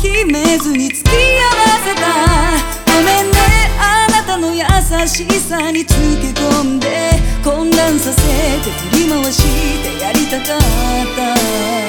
決めずに付き合わせた。ごめんねあなたの優しさにつけ込んで混乱させて振り回してやりたかった。